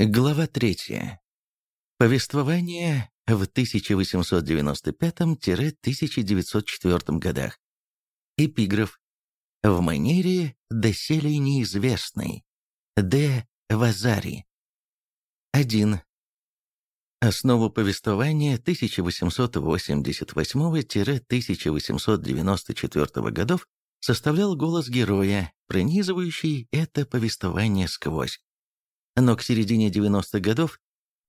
Глава 3. Повествование в 1895-1904 годах. Эпиграф. В манере доселе неизвестной. Д. Вазари. 1. Основу повествования 1888-1894 годов составлял голос героя, пронизывающий это повествование сквозь но к середине 90-х годов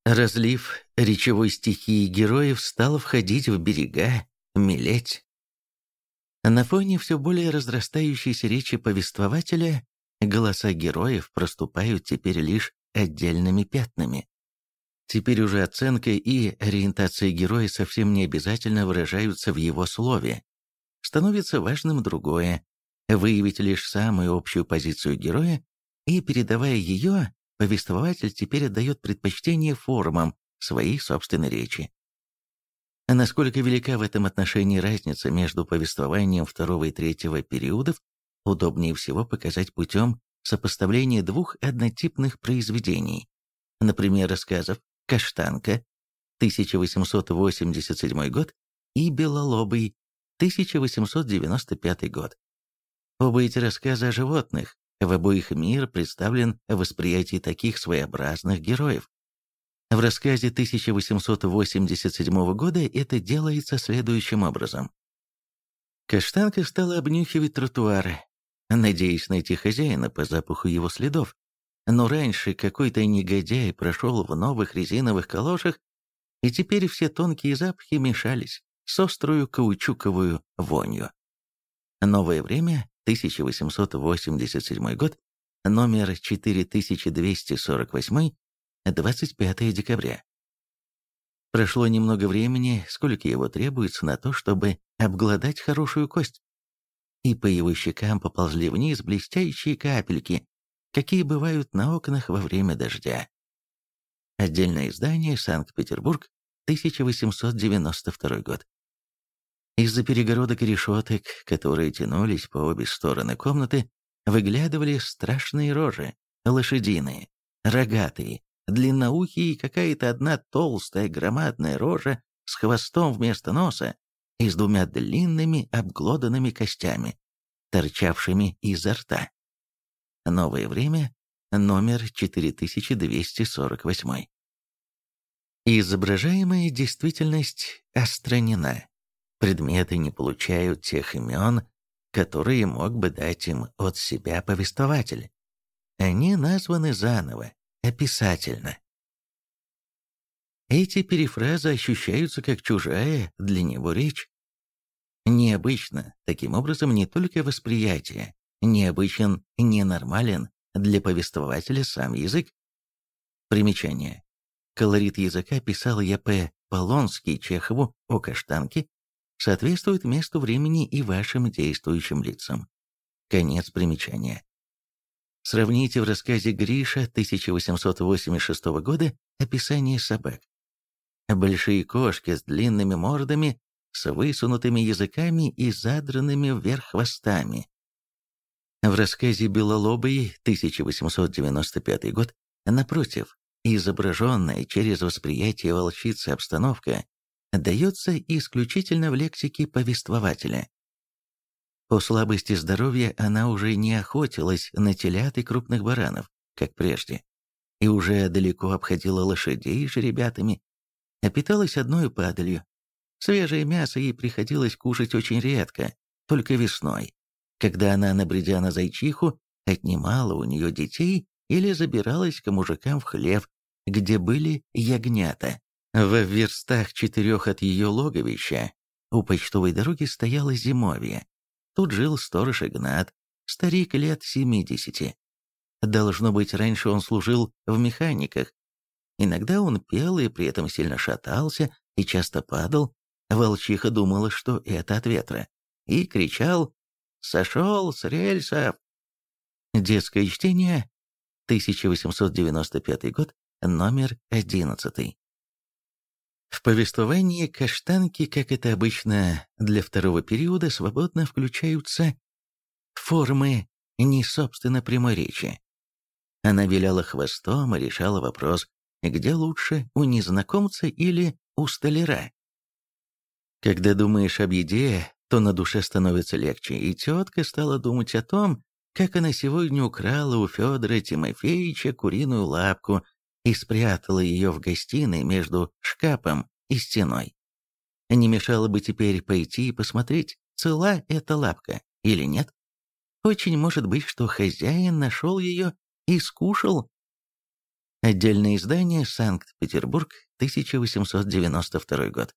разлив речевой стихии героев стал входить в берега, мелеть. На фоне все более разрастающейся речи повествователя голоса героев проступают теперь лишь отдельными пятнами. Теперь уже оценка и ориентация героя совсем не обязательно выражаются в его слове. Становится важным другое – выявить лишь самую общую позицию героя и, передавая ее, повествователь теперь отдает предпочтение формам своей собственной речи. А насколько велика в этом отношении разница между повествованием второго и третьего периодов, удобнее всего показать путем сопоставления двух однотипных произведений, например, рассказов «Каштанка» 1887 год и «Белолобый» 1895 год. Оба эти рассказы о животных, в обоих мир представлен в таких своеобразных героев. В рассказе 1887 года это делается следующим образом. Каштанка стала обнюхивать тротуары, надеясь найти хозяина по запаху его следов. Но раньше какой-то негодяй прошел в новых резиновых калошах, и теперь все тонкие запахи мешались с острую каучуковую вонью. Новое время 1887 год, номер 4248, 25 декабря. Прошло немного времени, сколько его требуется на то, чтобы обглодать хорошую кость. И по его щекам поползли вниз блестящие капельки, какие бывают на окнах во время дождя. Отдельное издание, Санкт-Петербург, 1892 год. Из-за перегородок и решеток, которые тянулись по обе стороны комнаты, выглядывали страшные рожи, лошадиные, рогатые, длинноухие и какая-то одна толстая громадная рожа с хвостом вместо носа и с двумя длинными обглоданными костями, торчавшими изо рта. Новое время, номер 4248. Изображаемая действительность остранена предметы не получают тех имен, которые мог бы дать им от себя повествователь. Они названы заново, описательно. Эти перефразы ощущаются как чужая для него речь. Необычно, таким образом, не только восприятие, необычен, ненормален для повествователя сам язык. Примечание. Колорит языка писал я П. Полонский Чехову о каштанке соответствует месту времени и вашим действующим лицам. Конец примечания. Сравните в рассказе Гриша 1886 года описание собак. Большие кошки с длинными мордами, с высунутыми языками и задранными вверх хвостами. В рассказе Белолобый 1895 год, напротив, изображенная через восприятие волчицы обстановка дается исключительно в лексике повествователя. По слабости здоровья она уже не охотилась на телят и крупных баранов, как прежде, и уже далеко обходила лошадей с жеребятами, а питалась одной падалью. Свежее мясо ей приходилось кушать очень редко, только весной, когда она, набредя на зайчиху, отнимала у нее детей или забиралась к мужикам в хлев, где были ягнята. В верстах четырех от ее логовища у почтовой дороги стояло зимовье. Тут жил сторож Игнат, старик лет семидесяти. Должно быть, раньше он служил в механиках. Иногда он пел и при этом сильно шатался и часто падал. Волчиха думала, что это от ветра, и кричал «Сошел с рельсов!». Детское чтение, 1895 год, номер 11. В повествовании каштанки, как это обычно для второго периода, свободно включаются формы не собственно прямой речи. Она виляла хвостом и решала вопрос, где лучше, у незнакомца или у столяра. Когда думаешь об еде, то на душе становится легче, и тетка стала думать о том, как она сегодня украла у Федора Тимофеевича куриную лапку и спрятала ее в гостиной между шкафом и стеной. Не мешало бы теперь пойти и посмотреть, цела эта лапка или нет. Очень может быть, что хозяин нашел ее и скушал. Отдельное издание «Санкт-Петербург», 1892 год.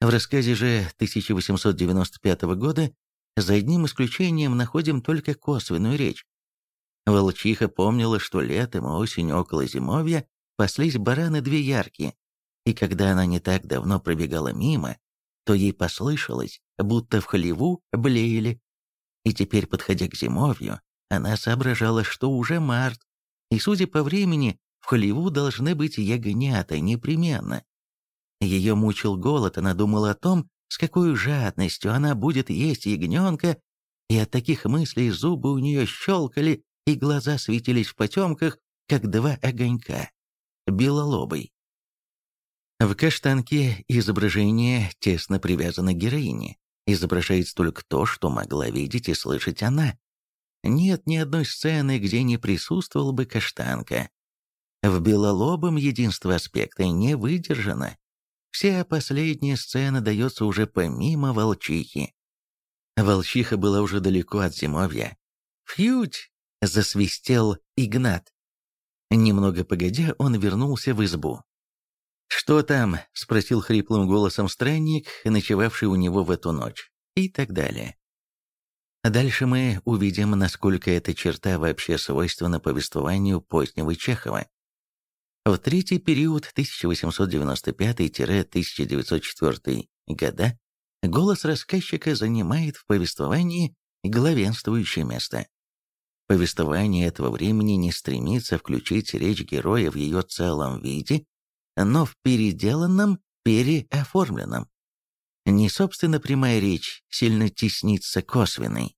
В рассказе же 1895 года за одним исключением находим только косвенную речь. Волчиха помнила, что летом и осенью около зимовья паслись бараны две яркие, и когда она не так давно пробегала мимо, то ей послышалось, будто в хлеву блеяли. И теперь, подходя к зимовью, она соображала, что уже март, и, судя по времени, в хлеву должны быть ягнята непременно. Ее мучил голод, она думала о том, с какой жадностью она будет есть ягненка, и от таких мыслей зубы у нее щелкали, и глаза светились в потемках, как два огонька. Белолобый. В каштанке изображение тесно привязано к героине. Изображается только то, что могла видеть и слышать она. Нет ни одной сцены, где не присутствовал бы каштанка. В белолобом единство аспекта не выдержано. Вся последняя сцена дается уже помимо волчихи. Волчиха была уже далеко от зимовья. «Фьють!» — засвистел Игнат. Немного погодя, он вернулся в избу. «Что там?» — спросил хриплым голосом странник, ночевавший у него в эту ночь. И так далее. Дальше мы увидим, насколько эта черта вообще свойственна повествованию позднего Чехова. В третий период 1895-1904 года голос рассказчика занимает в повествовании главенствующее место. Повествование этого времени не стремится включить речь героя в ее целом виде, но в переделанном, переоформленном. Не собственно прямая речь сильно теснится косвенной.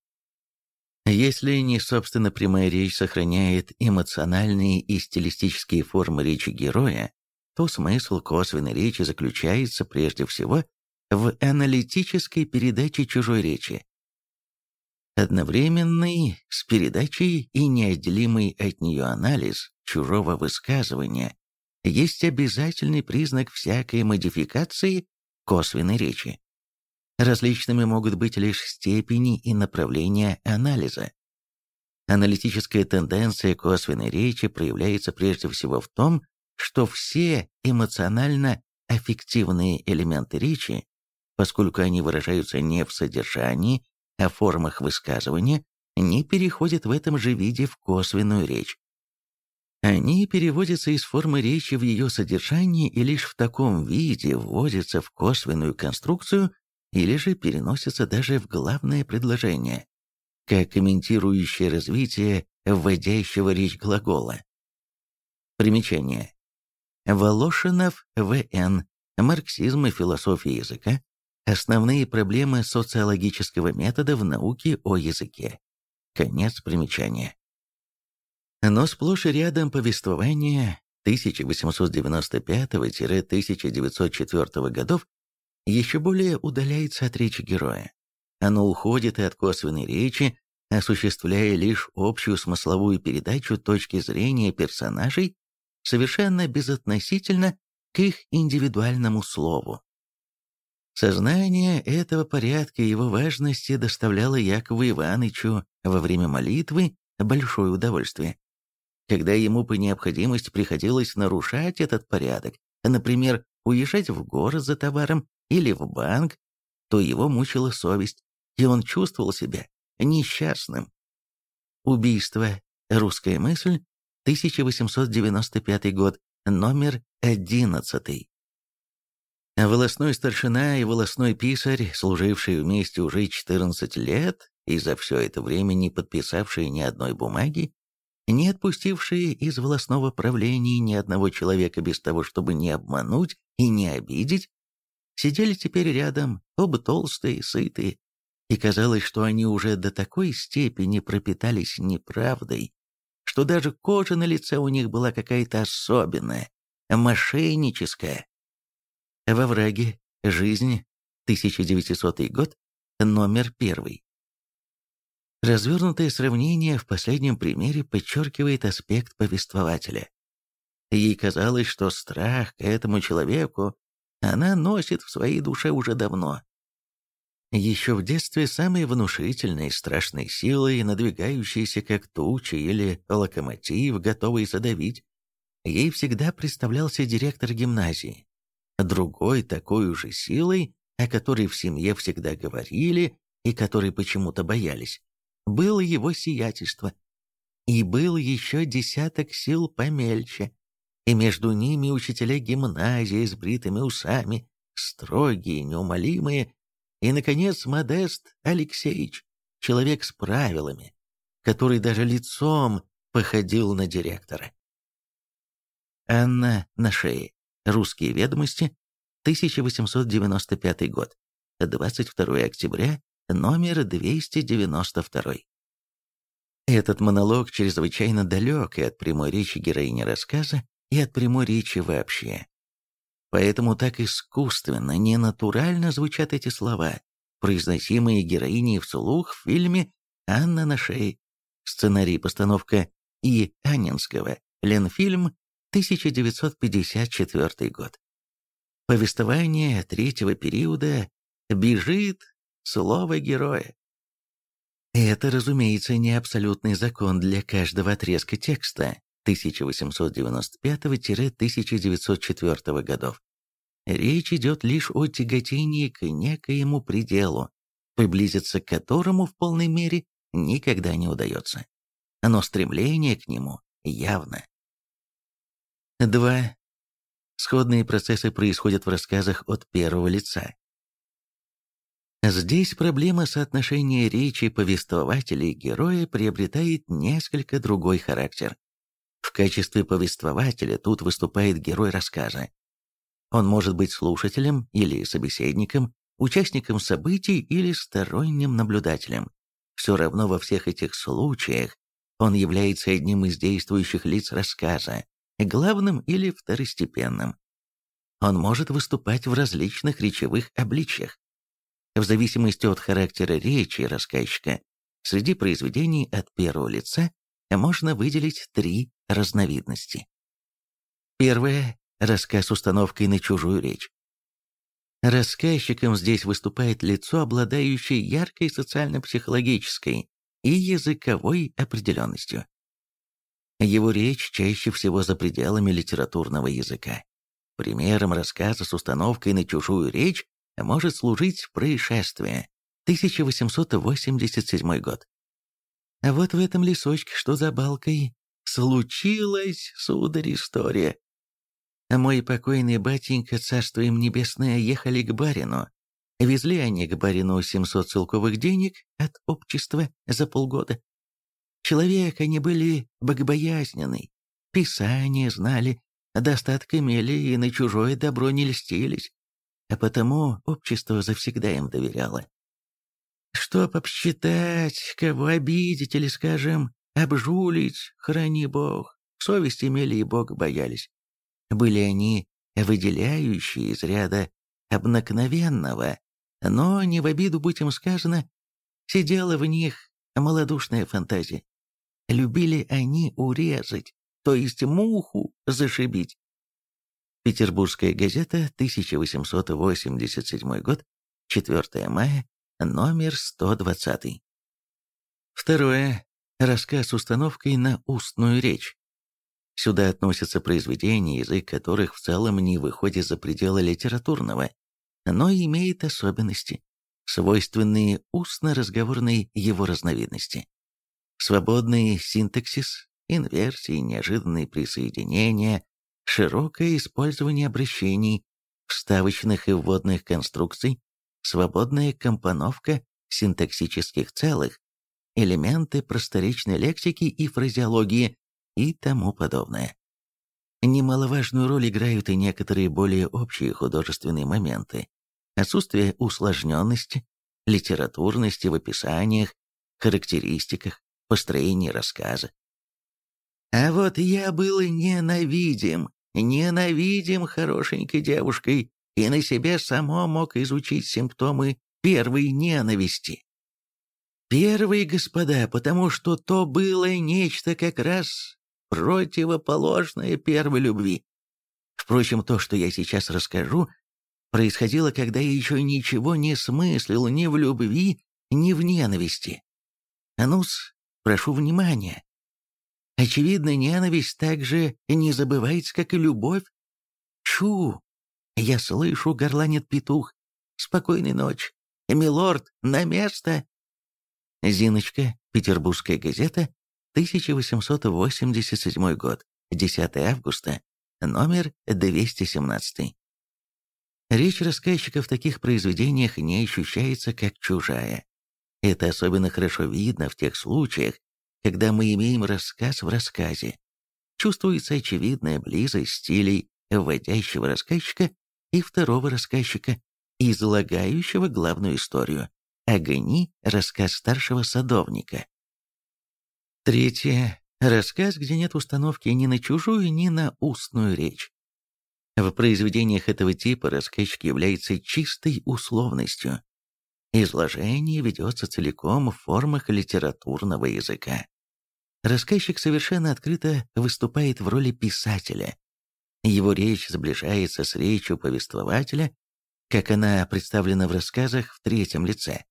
Если не собственно прямая речь сохраняет эмоциональные и стилистические формы речи героя, то смысл косвенной речи заключается прежде всего в аналитической передаче чужой речи. Одновременный с передачей и неотделимый от нее анализ чужого высказывания есть обязательный признак всякой модификации косвенной речи. Различными могут быть лишь степени и направления анализа. Аналитическая тенденция косвенной речи проявляется прежде всего в том, что все эмоционально-аффективные элементы речи, поскольку они выражаются не в содержании, в формах высказывания, не переходят в этом же виде в косвенную речь. Они переводятся из формы речи в ее содержание и лишь в таком виде вводятся в косвенную конструкцию или же переносятся даже в главное предложение, как комментирующее развитие вводящего речь глагола. Примечание. Волошинов В.Н. Марксизм и философия языка. Основные проблемы социологического метода в науке о языке. Конец примечания. Но сплошь и рядом повествования 1895-1904 годов еще более удаляется от речи героя. Оно уходит и от косвенной речи, осуществляя лишь общую смысловую передачу точки зрения персонажей, совершенно безотносительно к их индивидуальному слову. Сознание этого порядка и его важности доставляло Якову Ивановичу во время молитвы большое удовольствие когда ему по необходимости приходилось нарушать этот порядок, например, уезжать в город за товаром или в банк, то его мучила совесть, и он чувствовал себя несчастным. Убийство. Русская мысль. 1895 год. Номер 11. Волосной старшина и волосной писарь, служившие вместе уже 14 лет и за все это время не подписавшие ни одной бумаги, не отпустившие из волосного правления ни одного человека без того, чтобы не обмануть и не обидеть, сидели теперь рядом, оба толстые, сытые, и казалось, что они уже до такой степени пропитались неправдой, что даже кожа на лице у них была какая-то особенная, мошенническая. Во враге «Жизнь», 1900 год, номер первый. Развернутое сравнение в последнем примере подчеркивает аспект повествователя. Ей казалось, что страх к этому человеку она носит в своей душе уже давно. Еще в детстве самой внушительной страшной силой, надвигающейся как туча или локомотив, готовый задавить, ей всегда представлялся директор гимназии. Другой такой же силой, о которой в семье всегда говорили и которой почему-то боялись, было его сиятельство. И был еще десяток сил помельче, и между ними учителя гимназии с бритыми усами, строгие, неумолимые, и, наконец, Модест Алексеевич, человек с правилами, который даже лицом походил на директора. Анна на шее. Русские ведомости. 1895 год. 22 октября. Номер 292. Этот монолог чрезвычайно далек и от прямой речи героини рассказа, и от прямой речи вообще. Поэтому так искусственно, ненатурально звучат эти слова, произносимые героиней вслух в фильме «Анна на шее». Сценарий постановка И. Анинского, Ленфильм, 1954 год. Повествование третьего периода бежит слово героя. Это, разумеется, не абсолютный закон для каждого отрезка текста, 1895-1904 годов. Речь идет лишь о тяготении к некоему пределу, приблизиться к которому в полной мере никогда не удается. Но стремление к нему явно. 2. Сходные процессы происходят в рассказах от первого лица. Здесь проблема соотношения речи повествователя и героя приобретает несколько другой характер. В качестве повествователя тут выступает герой рассказа. Он может быть слушателем или собеседником, участником событий или сторонним наблюдателем. Все равно во всех этих случаях он является одним из действующих лиц рассказа, главным или второстепенным. Он может выступать в различных речевых обличьях. В зависимости от характера речи рассказчика, среди произведений от первого лица можно выделить три разновидности. Первое – рассказ установкой на чужую речь. Рассказчиком здесь выступает лицо, обладающее яркой социально-психологической и языковой определенностью. Его речь чаще всего за пределами литературного языка. Примером рассказа с установкой на чужую речь может служить происшествие 1887 год. А вот в этом лесочке, что за балкой, случилась, сударь, история. Мой покойный батенька, царство им небесное, ехали к барину. Везли они к барину 700 целковых денег от общества за полгода. Человек они были богобоязненный, писание знали, достаток имели и на чужое добро не льстились, а потому общество завсегда им доверяло. Чтоб обсчитать, кого обидеть или, скажем, обжулить, храни Бог, совесть имели и Бог боялись. Были они выделяющие из ряда обыкновенного, но не в обиду, будь им сказано, сидела в них малодушная фантазия. Любили они урезать, то есть муху зашибить. Петербургская газета, 1887 год, 4 мая, номер 120. Второе. Рассказ с установкой на устную речь. Сюда относятся произведения, язык которых в целом не выходит за пределы литературного, но имеет особенности, свойственные устно-разговорной его разновидности. Свободный синтаксис, инверсии, неожиданные присоединения, широкое использование обращений, вставочных и вводных конструкций, свободная компоновка синтаксических целых, элементы просторечной лексики и фразеологии и тому подобное. Немаловажную роль играют и некоторые более общие художественные моменты. Отсутствие усложненности, литературности в описаниях, характеристиках, построении рассказа. А вот я был ненавидим, ненавидим хорошенькой девушкой, и на себе само мог изучить симптомы первой ненависти. Первые, господа, потому что то было нечто как раз противоположное первой любви. Впрочем, то, что я сейчас расскажу, происходило, когда я еще ничего не смыслил ни в любви, ни в ненависти. А ну прошу внимания. Очевидно, ненависть также не забывается, как и любовь. Чу! Я слышу, горланит петух. Спокойной ночи. Милорд, на место! Зиночка, Петербургская газета, 1887 год, 10 августа, номер 217. Речь рассказчика в таких произведениях не ощущается как чужая. Это особенно хорошо видно в тех случаях, когда мы имеем рассказ в рассказе. Чувствуется очевидная близость стилей вводящего рассказчика и второго рассказчика, излагающего главную историю. Огни – рассказ старшего садовника. Третье. Рассказ, где нет установки ни на чужую, ни на устную речь. В произведениях этого типа рассказчик является чистой условностью. Изложение ведется целиком в формах литературного языка. Рассказчик совершенно открыто выступает в роли писателя. Его речь сближается с речью повествователя, как она представлена в рассказах в третьем лице.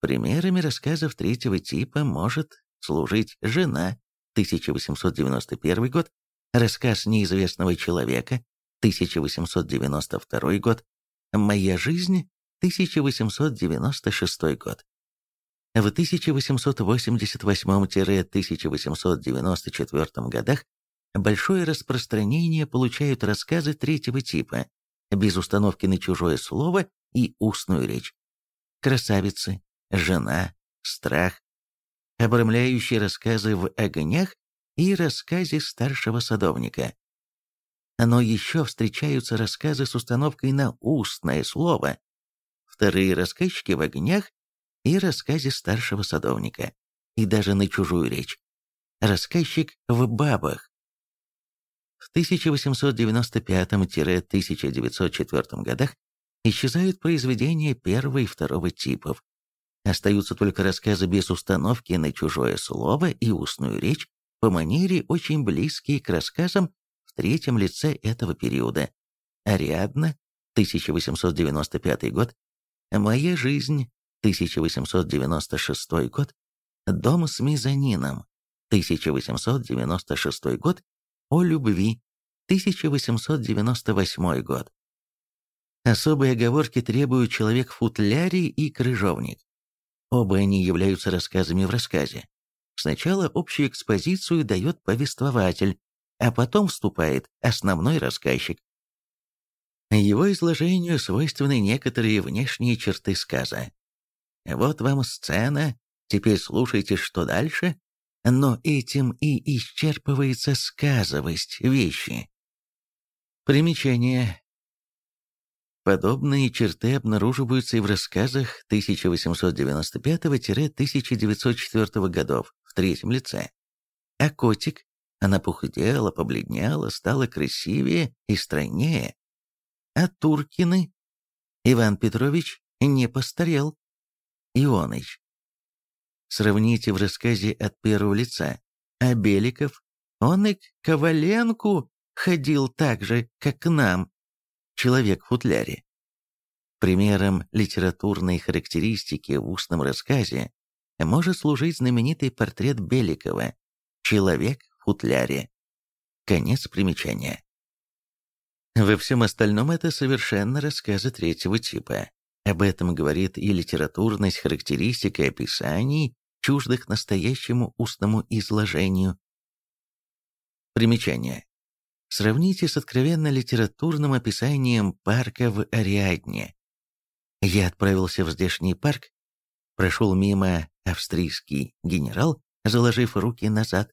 Примерами рассказов третьего типа может служить «Жена» 1891 год, рассказ неизвестного человека 1892 год, «Моя жизнь» 1896 год. В 1888-1894 годах большое распространение получают рассказы третьего типа, без установки на чужое слово и устную речь. Красавицы, жена, страх, обрамляющие рассказы в огнях и рассказе старшего садовника. Но еще встречаются рассказы с установкой на устное слово, вторые рассказчики в огнях и рассказе старшего садовника, и даже на чужую речь. Рассказчик в бабах. В 1895-1904 годах исчезают произведения первого и второго типов. Остаются только рассказы без установки на чужое слово и устную речь, по манере очень близкие к рассказам в третьем лице этого периода. Ариадна, 1895 год, «Моя жизнь», 1896 год, «Дом с мезонином», 1896 год, «О любви», 1898 год. Особые оговорки требуют «Человек в футляре» и «Крыжовник». Оба они являются рассказами в рассказе. Сначала общую экспозицию дает повествователь, а потом вступает основной рассказчик. Его изложению свойственны некоторые внешние черты сказа. Вот вам сцена, теперь слушайте, что дальше, но этим и исчерпывается сказовость вещи. Примечание. Подобные черты обнаруживаются и в рассказах 1895-1904 годов в третьем лице. А котик, она похудела, побледнела, стала красивее и стройнее. А Туркины? Иван Петрович не постарел. Ионыч. Сравните в рассказе от первого лица. А Беликов, он и к Коваленку ходил так же, как к нам, человек в футляре. Примером литературной характеристики в устном рассказе может служить знаменитый портрет Беликова «Человек в футляре». Конец примечания. Во всем остальном это совершенно рассказы третьего типа. Об этом говорит и литературность характеристика описаний, чуждых настоящему устному изложению. Примечание. Сравните с откровенно литературным описанием парка в Ариадне. Я отправился в здешний парк, прошел мимо австрийский генерал, заложив руки назад,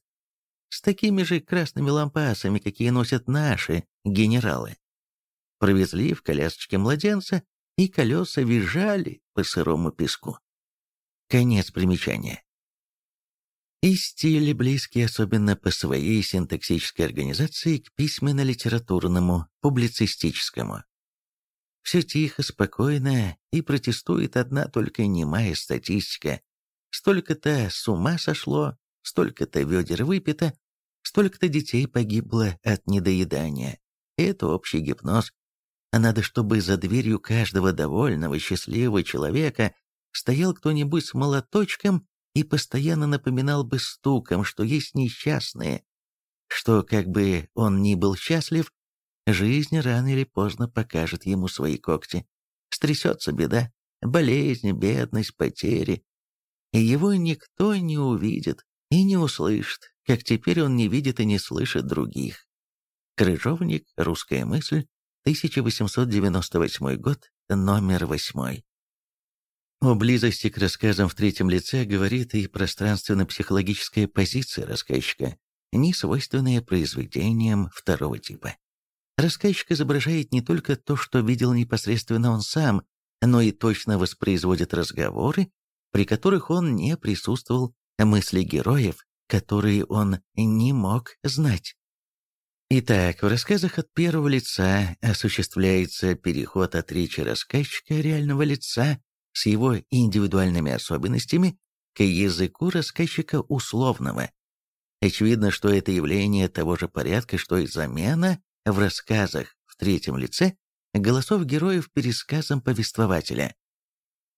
с такими же красными лампасами, какие носят наши генералы. Провезли в колясочке младенца, и колеса визжали по сырому песку. Конец примечания. И стиль близкий особенно по своей синтаксической организации к письменно-литературному, публицистическому. Все тихо, спокойно, и протестует одна только немая статистика. Столько-то с ума сошло, столько-то ведер выпито, столько-то детей погибло от недоедания. Это общий гипноз. А надо, чтобы за дверью каждого довольного, счастливого человека стоял кто-нибудь с молоточком и постоянно напоминал бы стуком, что есть несчастные, что, как бы он ни был счастлив, жизнь рано или поздно покажет ему свои когти. Стрясется беда, болезнь, бедность, потери. И его никто не увидит и не услышит, как теперь он не видит и не слышит других. Крыжовник, русская мысль, 1898 год, номер восьмой. О близости к рассказам в третьем лице говорит и пространственно-психологическая позиция рассказчика, не свойственная произведениям второго типа. Рассказчик изображает не только то, что видел непосредственно он сам, но и точно воспроизводит разговоры, при которых он не присутствовал, мысли героев, которые он не мог знать. Итак, в рассказах от первого лица осуществляется переход от речи рассказчика реального лица с его индивидуальными особенностями к языку рассказчика условного. Очевидно, что это явление того же порядка, что и замена в рассказах в третьем лице голосов героев пересказом повествователя.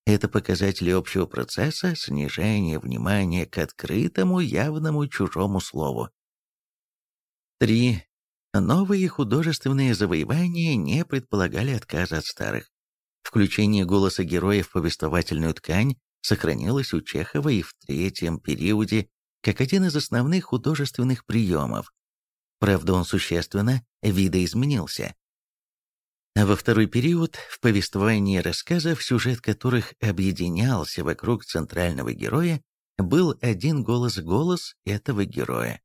Это показатели общего процесса снижения внимания к открытому, явному чужому слову. 3. Новые художественные завоевания не предполагали отказа от старых. Включение голоса героя в повествовательную ткань сохранилось у Чехова и в третьем периоде как один из основных художественных приемов. Правда, он существенно видоизменился. А во второй период в повествовании рассказов, сюжет которых объединялся вокруг центрального героя, был один голос-голос этого героя.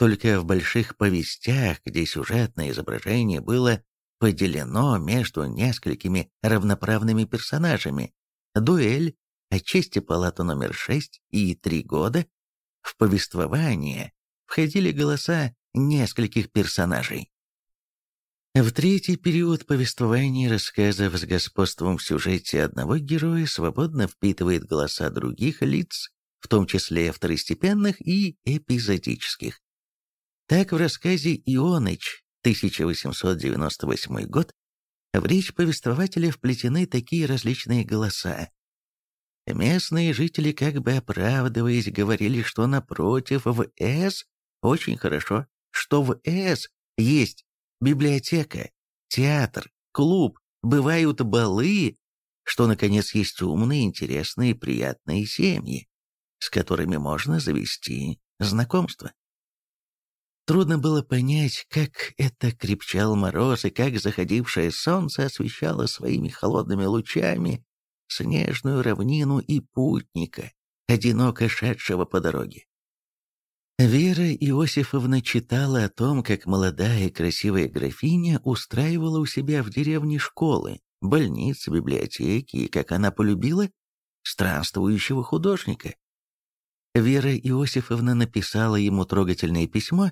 Только в больших повестях, где сюжетное изображение было поделено между несколькими равноправными персонажами. Дуэль, отчасти палата номер 6 и «Три года» в повествование входили голоса нескольких персонажей. В третий период повествования рассказов с господством в сюжете одного героя свободно впитывает голоса других лиц, в том числе второстепенных и эпизодических. Так в рассказе «Ионыч» 1898 год, в речь повествователя вплетены такие различные голоса. Местные жители, как бы оправдываясь, говорили, что напротив в С очень хорошо, что в С есть библиотека, театр, клуб, бывают балы, что, наконец, есть умные, интересные, приятные семьи, с которыми можно завести знакомство. Трудно было понять, как это крепчал мороз и как заходившее солнце освещало своими холодными лучами снежную равнину и путника, одиноко шедшего по дороге. Вера Иосифовна читала о том, как молодая и красивая графиня устраивала у себя в деревне школы, больницы, библиотеки, и как она полюбила странствующего художника. Вера Иосифовна написала ему трогательное письмо,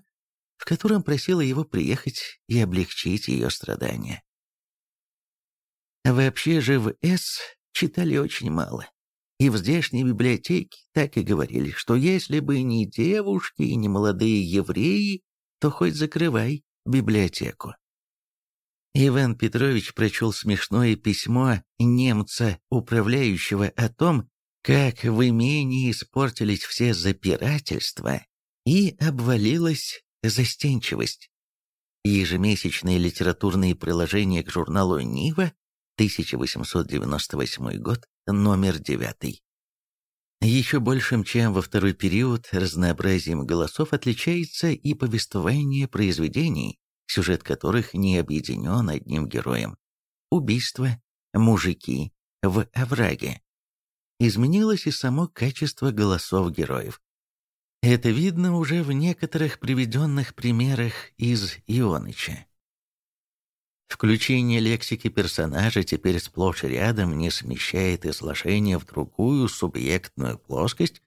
в котором просила его приехать и облегчить ее страдания. Вообще же в С читали очень мало. И в здешней библиотеке так и говорили, что если бы не девушки и не молодые евреи, то хоть закрывай библиотеку. Иван Петрович прочел смешное письмо немца, управляющего о том, как в имении испортились все запирательства, и обвалилась Застенчивость. Ежемесячные литературные приложения к журналу «Нива», 1898 год, номер 9. Еще большим, чем во второй период, разнообразием голосов отличается и повествование произведений, сюжет которых не объединен одним героем. Убийство, мужики, в овраге. Изменилось и само качество голосов героев. Это видно уже в некоторых приведенных примерах из Ионыча. Включение лексики персонажа теперь сплошь и рядом не смещает изложение в другую субъектную плоскость,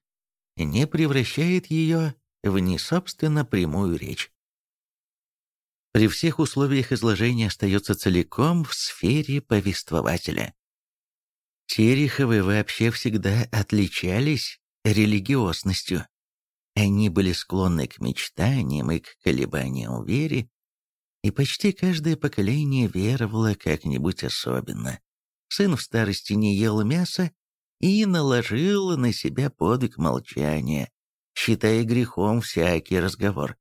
не превращает ее в несобственно прямую речь. При всех условиях изложения остается целиком в сфере повествователя. Тереховы вообще всегда отличались религиозностью. Они были склонны к мечтаниям и к колебаниям вере, и почти каждое поколение веровало как-нибудь особенно. Сын в старости не ел мяса и наложил на себя подвиг молчания, считая грехом всякий разговор.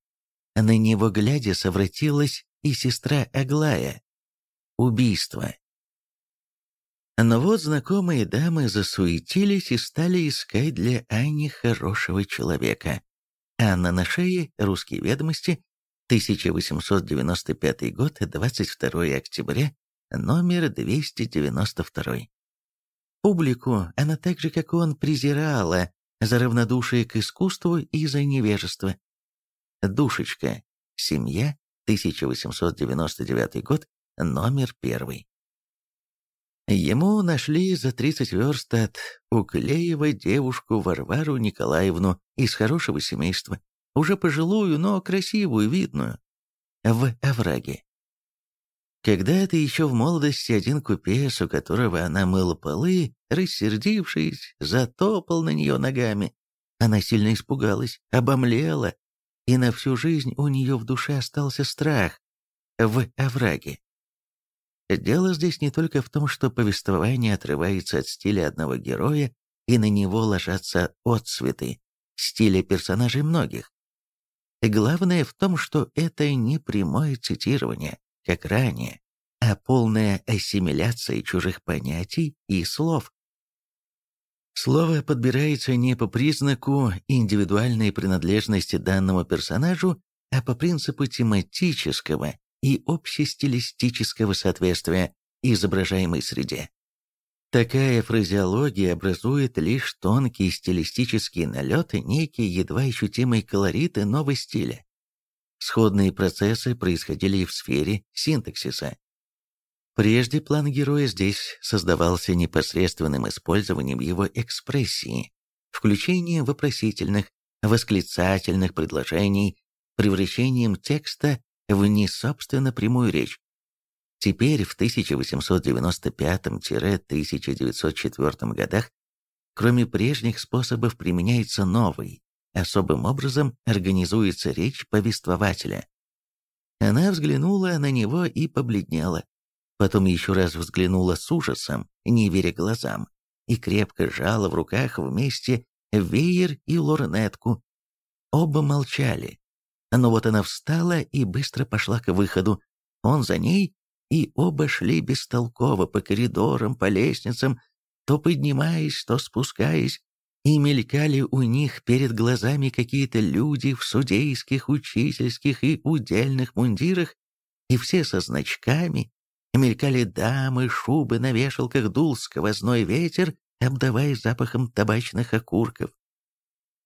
На него глядя совратилась и сестра Аглая. Убийство. Но вот знакомые дамы засуетились и стали искать для Ани хорошего человека. Анна на шее, русские ведомости, 1895 год, 22 октября, номер 292. Публику она так же, как он, презирала за равнодушие к искусству и за невежество. Душечка. Семья. 1899 год. Номер первый. Ему нашли за 30 верст от Уклеева девушку Варвару Николаевну из хорошего семейства, уже пожилую, но красивую, видную, в овраге. Когда-то еще в молодости один купец, у которого она мыла полы, рассердившись, затопал на нее ногами. Она сильно испугалась, обомлела, и на всю жизнь у нее в душе остался страх в овраге. Дело здесь не только в том, что повествование отрывается от стиля одного героя, и на него ложатся отцветы стиля персонажей многих. Главное в том, что это не прямое цитирование, как ранее, а полная ассимиляция чужих понятий и слов. Слово подбирается не по признаку индивидуальной принадлежности данному персонажу, а по принципу тематического и общестилистического соответствия изображаемой среде. Такая фразеология образует лишь тонкие стилистические налеты, некие едва ощутимые колориты нового стиля. Сходные процессы происходили и в сфере синтаксиса. Прежде план героя здесь создавался непосредственным использованием его экспрессии, включением вопросительных, восклицательных предложений, превращением текста в не собственно прямую речь. Теперь в 1895-1904 годах, кроме прежних способов, применяется новый, особым образом организуется речь повествователя. Она взглянула на него и побледнела. Потом еще раз взглянула с ужасом, не веря глазам, и крепко сжала в руках вместе веер и лорнетку. Оба молчали, но вот она встала и быстро пошла к выходу. Он за ней, и оба шли бестолково по коридорам, по лестницам, то поднимаясь, то спускаясь, и мелькали у них перед глазами какие-то люди в судейских, учительских и удельных мундирах, и все со значками, мелькали дамы, шубы на вешалках, дул сквозной ветер, обдавая запахом табачных окурков.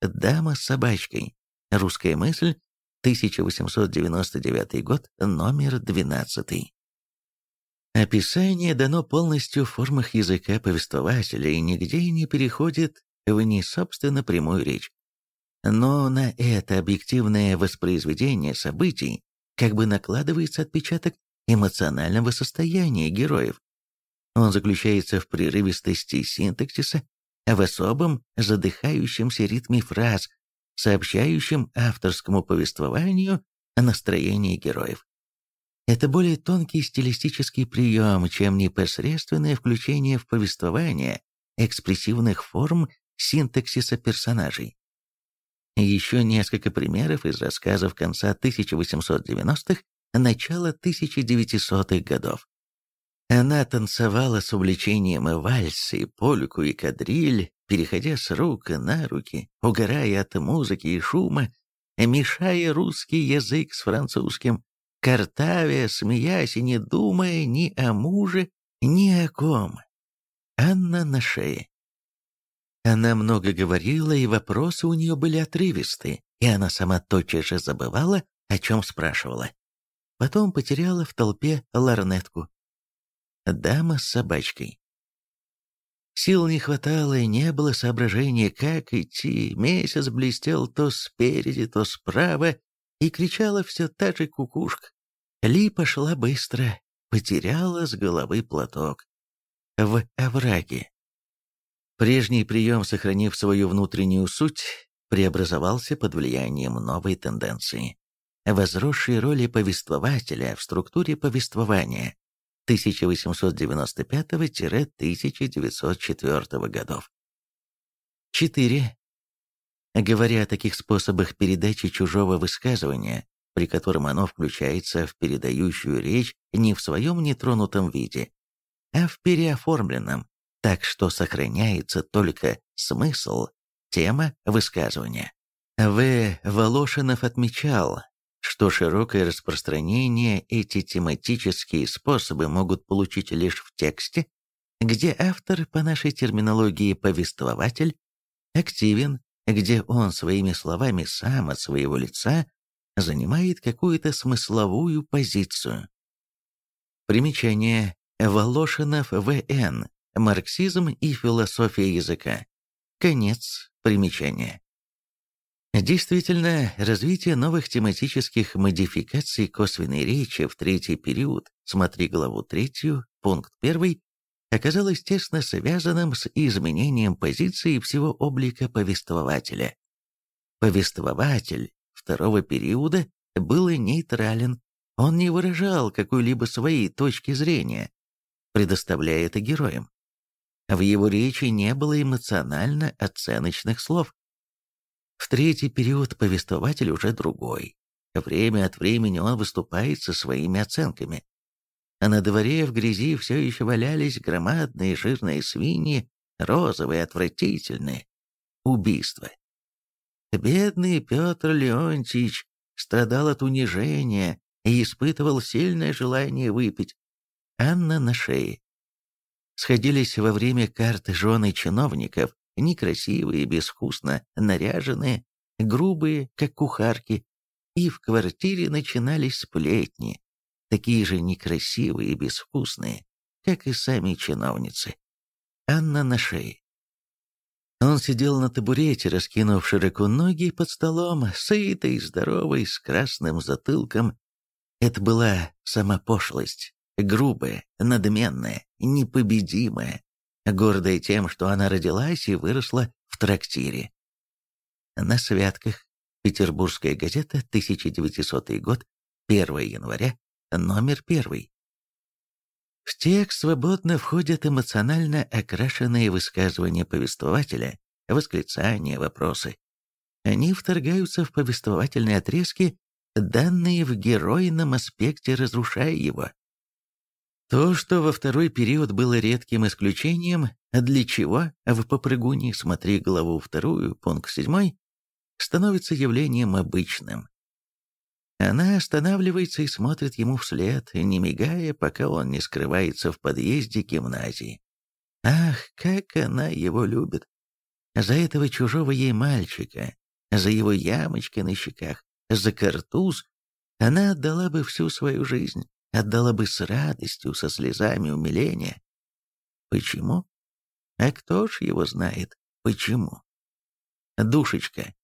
«Дама с собачкой. Русская мысль. 1899 год, номер 12. Описание дано полностью в формах языка повествователя и нигде не переходит в не собственно прямую речь. Но на это объективное воспроизведение событий как бы накладывается отпечаток эмоционального состояния героев. Он заключается в прерывистости синтаксиса, в особом задыхающемся ритме фраз, сообщающим авторскому повествованию о настроении героев. Это более тонкий стилистический прием, чем непосредственное включение в повествование экспрессивных форм синтаксиса персонажей. Еще несколько примеров из рассказов конца 1890-х, начала 1900-х годов. Она танцевала с увлечением и вальсы, и польку, и кадриль, переходя с рук на руки, угорая от музыки и шума, мешая русский язык с французским, картавя, смеясь и не думая ни о муже, ни о ком. Анна на шее. Она много говорила, и вопросы у нее были отрывисты, и она сама тотчас же забывала, о чем спрашивала. Потом потеряла в толпе ларнетку. Дама с собачкой. Сил не хватало и не было соображения, как идти. Месяц блестел то спереди, то справа, и кричала все та же кукушка. Липа шла быстро, потеряла с головы платок. В овраге. Прежний прием, сохранив свою внутреннюю суть, преобразовался под влиянием новой тенденции. Возросшей роли повествователя в структуре повествования 1895-1904 годов. 4. Говоря о таких способах передачи чужого высказывания, при котором оно включается в передающую речь не в своем нетронутом виде, а в переоформленном, так что сохраняется только смысл, тема высказывания. В. Волошинов отмечал, что широкое распространение эти тематические способы могут получить лишь в тексте, где автор, по нашей терминологии повествователь, активен, где он своими словами сам от своего лица занимает какую-то смысловую позицию. Примечание. Волошинов В.Н. Марксизм и философия языка. Конец примечания. Действительно, развитие новых тематических модификаций косвенной речи в третий период, смотри главу третью, пункт первый, оказалось тесно связанным с изменением позиции всего облика повествователя. Повествователь второго периода был нейтрален, он не выражал какой-либо своей точки зрения, предоставляя это героям. В его речи не было эмоционально оценочных слов. В третий период повествователь уже другой. Время от времени он выступает со своими оценками. А на дворе в грязи все еще валялись громадные жирные свиньи, розовые, отвратительные. Убийства. Бедный Петр Леонтьевич страдал от унижения и испытывал сильное желание выпить. Анна на шее. Сходились во время карты жены чиновников, некрасивые, безвкусно наряженные, грубые, как кухарки, и в квартире начинались сплетни, такие же некрасивые и безвкусные, как и сами чиновницы. Анна на шее. Он сидел на табурете, раскинув широко ноги под столом, сытый, здоровый, с красным затылком. Это была сама пошлость, грубая, надменная, непобедимая, гордая тем, что она родилась и выросла в трактире. На святках. Петербургская газета, 1900 год, 1 января, номер 1. В текст свободно входят эмоционально окрашенные высказывания повествователя, восклицания, вопросы. Они вторгаются в повествовательные отрезки, данные в геройном аспекте, разрушая его. То, что во второй период было редким исключением, а для чего в попрыгуне смотри главу вторую, пункт седьмой, становится явлением обычным. Она останавливается и смотрит ему вслед, не мигая, пока он не скрывается в подъезде гимназии. Ах, как она его любит! За этого чужого ей мальчика, за его ямочки на щеках, за картуз она отдала бы всю свою жизнь отдала бы с радостью, со слезами умиления. Почему? А кто ж его знает, почему? Душечка.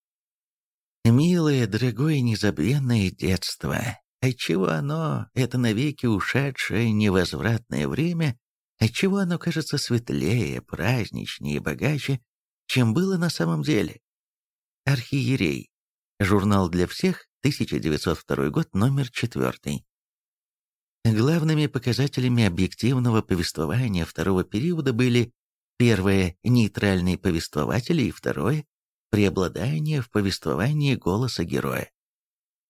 Милое, дорогое, незабвенное детство. Отчего оно, это навеки ушедшее, невозвратное время, отчего оно кажется светлее, праздничнее и богаче, чем было на самом деле? Архиерей. Журнал для всех, 1902 год, номер 4. Главными показателями объективного повествования второго периода были первое – нейтральный повествователь и второе – преобладание в повествовании голоса героя.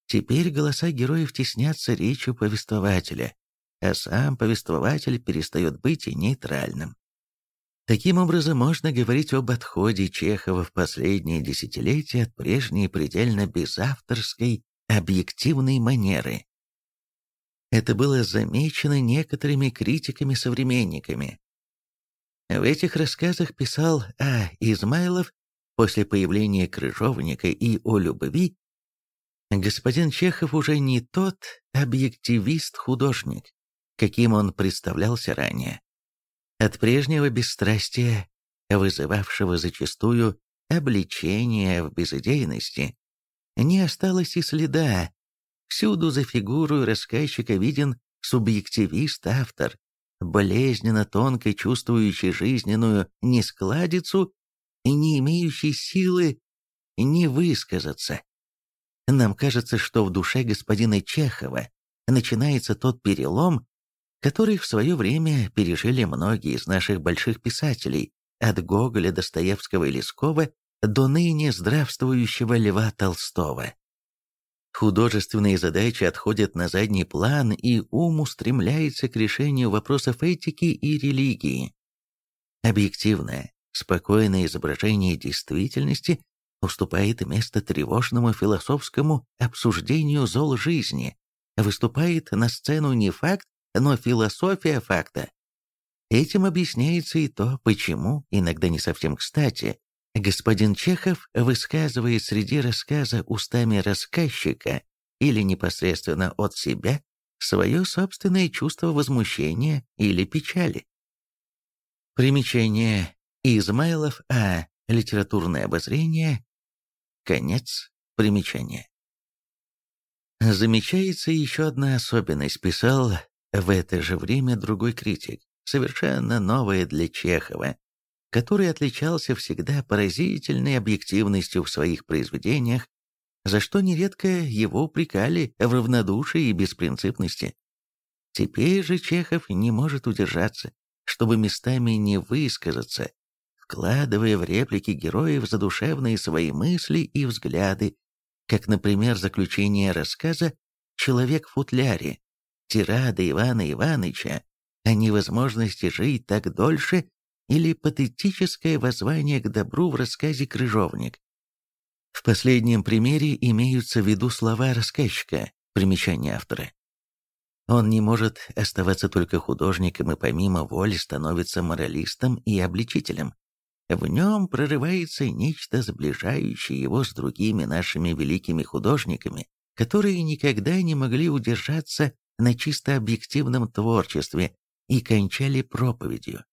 Теперь голоса героев теснятся речью повествователя, а сам повествователь перестает быть нейтральным. Таким образом, можно говорить об отходе Чехова в последние десятилетия от прежней предельно безавторской объективной манеры это было замечено некоторыми критиками-современниками. В этих рассказах писал А. Измайлов после появления Крыжовника и о любви, господин Чехов уже не тот объективист-художник, каким он представлялся ранее. От прежнего бесстрастия вызывавшего зачастую обличение в безыдейности, не осталось и следа. Всюду за фигурой рассказчика виден субъективист-автор, болезненно тонко чувствующий жизненную нескладицу и не имеющий силы не высказаться. Нам кажется, что в душе господина Чехова начинается тот перелом, который в свое время пережили многие из наших больших писателей, от Гоголя, Достоевского и Лескова до ныне здравствующего Льва Толстого. Художественные задачи отходят на задний план, и ум устремляется к решению вопросов этики и религии. Объективное, спокойное изображение действительности уступает место тревожному философскому обсуждению зол жизни, выступает на сцену не факт, но философия факта. Этим объясняется и то, почему, иногда не совсем кстати, господин Чехов высказывает среди рассказа устами рассказчика или непосредственно от себя свое собственное чувство возмущения или печали. Примечание Измайлов А. Литературное обозрение. Конец примечания. Замечается еще одна особенность, писал в это же время другой критик, совершенно новая для Чехова, который отличался всегда поразительной объективностью в своих произведениях, за что нередко его упрекали в равнодушии и беспринципности. Теперь же Чехов не может удержаться, чтобы местами не высказаться, вкладывая в реплики героев задушевные свои мысли и взгляды, как, например, заключение рассказа «Человек в футляре» тирада Ивана Ивановича о невозможности жить так дольше или патетическое воззвание к добру в рассказе «Крыжовник». В последнем примере имеются в виду слова рассказчика, примечание автора. Он не может оставаться только художником и помимо воли становится моралистом и обличителем. В нем прорывается нечто сближающее его с другими нашими великими художниками, которые никогда не могли удержаться на чисто объективном творчестве и кончали проповедью.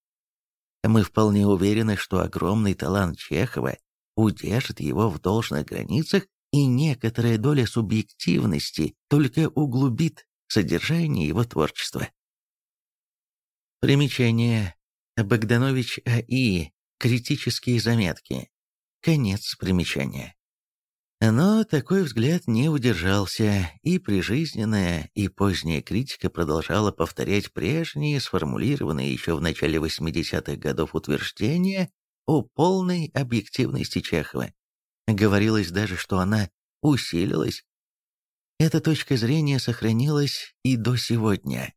Мы вполне уверены, что огромный талант Чехова удержит его в должных границах, и некоторая доля субъективности только углубит содержание его творчества. Примечание. Богданович А.И. Критические заметки. Конец примечания. Но такой взгляд не удержался, и прижизненная и поздняя критика продолжала повторять прежние, сформулированные еще в начале 80-х годов утверждения о полной объективности Чехова. Говорилось даже, что она усилилась. Эта точка зрения сохранилась и до сегодня.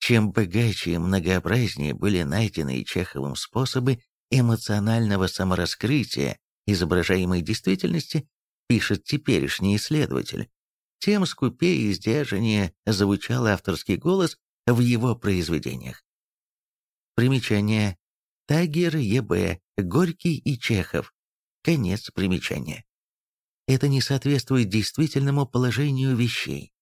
Чем богаче и многообразнее были найдены Чеховым способы эмоционального самораскрытия изображаемой действительности, пишет теперешний исследователь, тем скупее и сдержаннее звучал авторский голос в его произведениях. Примечание. Тагер, Е.Б., Горький и Чехов. Конец примечания. Это не соответствует действительному положению вещей.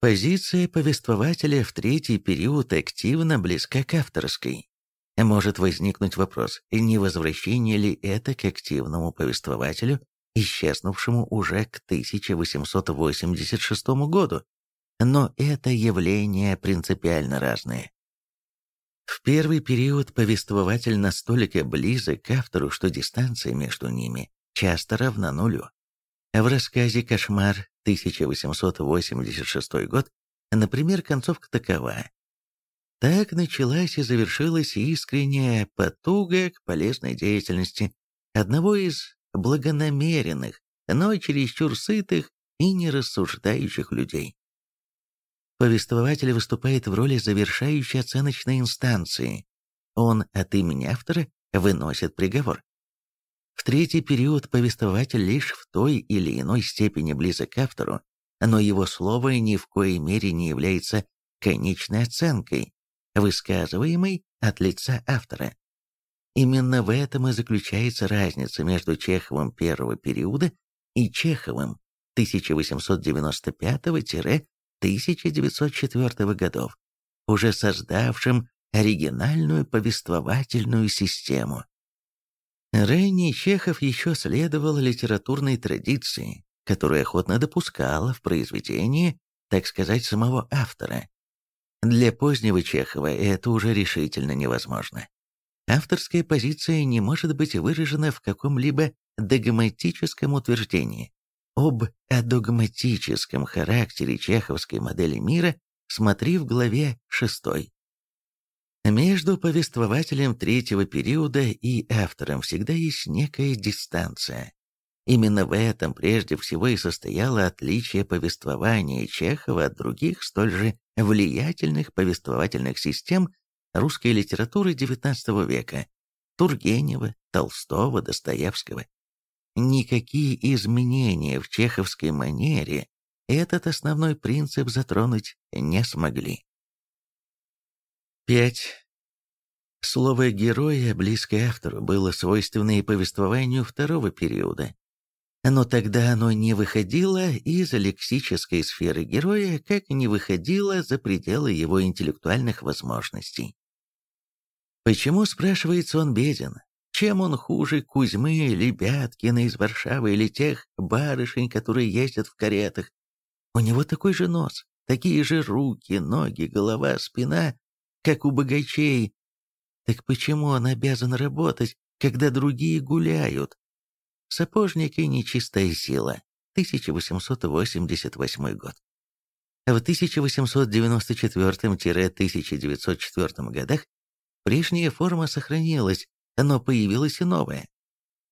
Позиция повествователя в третий период активно близка к авторской. Может возникнуть вопрос, не возвращение ли это к активному повествователю, исчезнувшему уже к 1886 году, но это явления принципиально разные. В первый период повествователь настолько близок к автору, что дистанция между ними часто равна нулю. В рассказе «Кошмар» 1886 год, например, концовка такова. Так началась и завершилась искренняя потуга к полезной деятельности одного из благонамеренных, но чересчур сытых и нерассуждающих людей. Повествователь выступает в роли завершающей оценочной инстанции. Он от имени автора выносит приговор. В третий период повествователь лишь в той или иной степени близок к автору, но его слово ни в коей мере не является конечной оценкой, высказываемой от лица автора. Именно в этом и заключается разница между Чеховым первого периода и Чеховым 1895-1904 годов, уже создавшим оригинальную повествовательную систему. Ранее Чехов еще следовал литературной традиции, которую охотно допускала в произведении, так сказать, самого автора. Для позднего Чехова это уже решительно невозможно. Авторская позиция не может быть выражена в каком-либо догматическом утверждении. Об адогматическом характере чеховской модели мира смотри в главе 6. Между повествователем третьего периода и автором всегда есть некая дистанция. Именно в этом прежде всего и состояло отличие повествования Чехова от других столь же влиятельных повествовательных систем русской литературы XIX века – Тургенева, Толстого, Достоевского. Никакие изменения в чеховской манере этот основной принцип затронуть не смогли. 5. Слово «героя», близкое автору, было свойственно и повествованию второго периода. Но тогда оно не выходило из лексической сферы героя, как не выходило за пределы его интеллектуальных возможностей. Почему, спрашивается, он беден? Чем он хуже Кузьмы, Лебяткина из Варшавы или тех барышень, которые ездят в каретах? У него такой же нос, такие же руки, ноги, голова, спина, как у богачей. Так почему он обязан работать, когда другие гуляют? Сапожник и нечистая сила. 1888 год. В 1894-1904 годах прежняя форма сохранилась, но появилась и новая.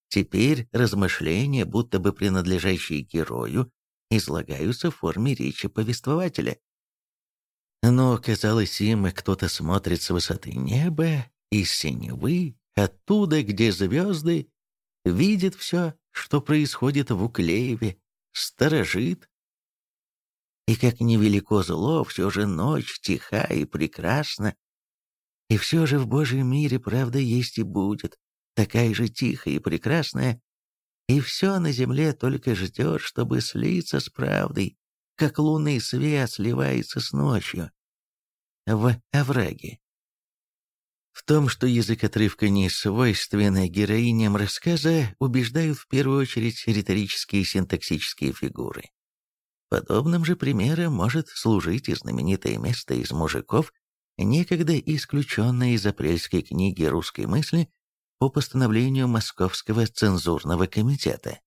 Теперь размышления, будто бы принадлежащие герою, излагаются в форме речи повествователя. Но, казалось им, кто-то смотрит с высоты неба, из синевы, оттуда, где звезды, видит все, что происходит в Уклееве, сторожит. И как невелико зло, все же ночь тиха и прекрасна. И все же в Божьем мире правда есть и будет, такая же тихая и прекрасная, и все на земле только ждет, чтобы слиться с правдой, как лунный свет сливается с ночью. В овраге. В том, что язык отрывка не свойственный героиням рассказа, убеждают в первую очередь риторические синтаксические фигуры. Подобным же примером может служить и знаменитое место из «Мужиков», некогда исключенное из апрельской книги русской мысли по постановлению Московского цензурного комитета.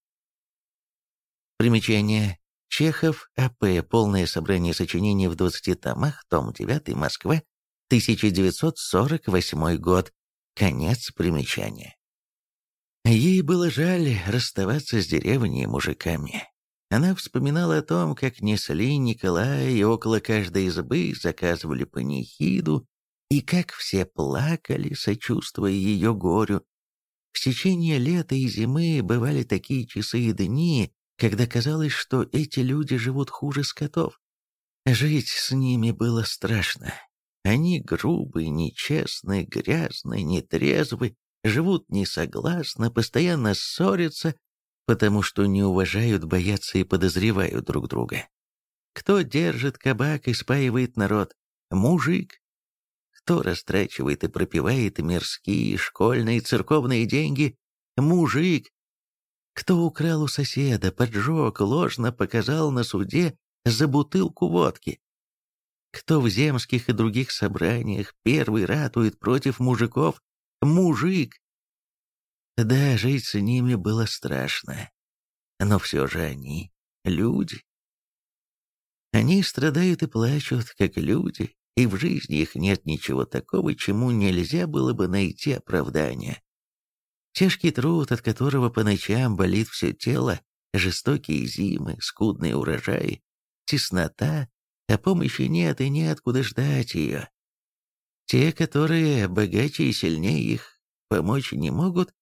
Примечание. Чехов, А.П. Полное собрание сочинений в 20 томах, том 9, Москва, 1948 год. Конец примечания. Ей было жаль расставаться с деревней и мужиками. Она вспоминала о том, как несли Николая и около каждой избы заказывали панихиду, и как все плакали, сочувствуя ее горю. В течение лета и зимы бывали такие часы и дни, когда казалось, что эти люди живут хуже скотов. Жить с ними было страшно. Они грубые, нечестные, грязные, нетрезвы, живут несогласно, постоянно ссорятся, потому что не уважают, боятся и подозревают друг друга. Кто держит кабак и спаивает народ? Мужик. Кто растрачивает и пропивает мирские, школьные, церковные деньги? Мужик. Кто украл у соседа, поджег, ложно показал на суде за бутылку водки? Кто в земских и других собраниях первый ратует против мужиков? Мужик. Да, жить с ними было страшно. Но все же они люди. Они страдают и плачут, как люди, и в жизни их нет ничего такого, чему нельзя было бы найти оправдания. Тяжкий труд, от которого по ночам болит все тело, жестокие зимы, скудные урожаи, теснота, а помощи нет и неоткуда ждать ее. Те, которые богаче и сильнее их, помочь не могут,